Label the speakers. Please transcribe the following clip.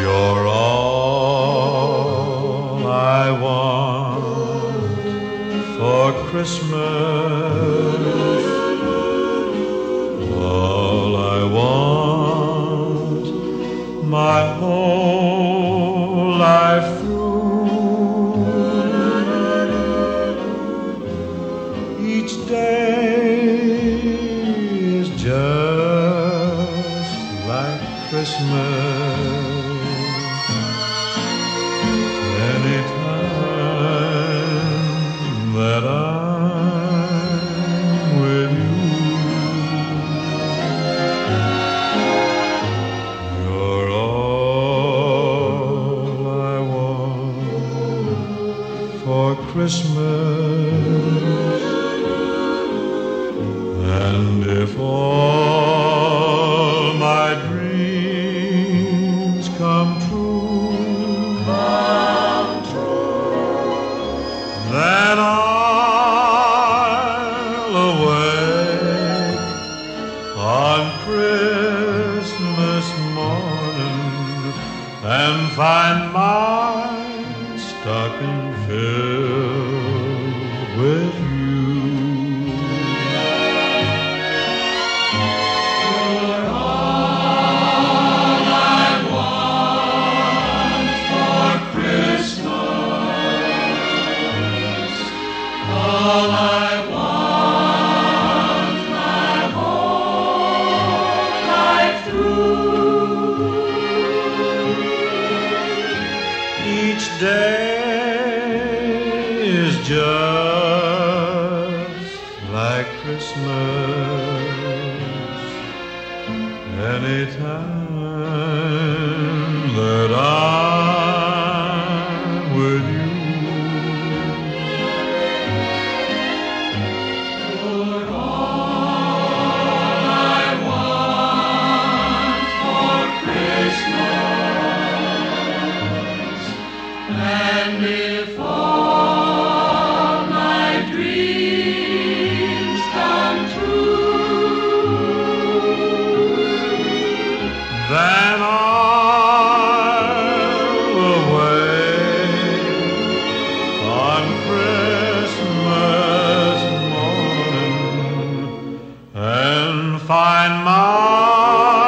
Speaker 1: You're all I want for Christmas. All I want my whole life through. Each day is just like Christmas. That I'm with you, you're all I want for Christmas. And if all my dreams come true, come true, on Christmas morning and find my Each day is just like Christmas. Anytime Then I'll awake on Christmas morning and find my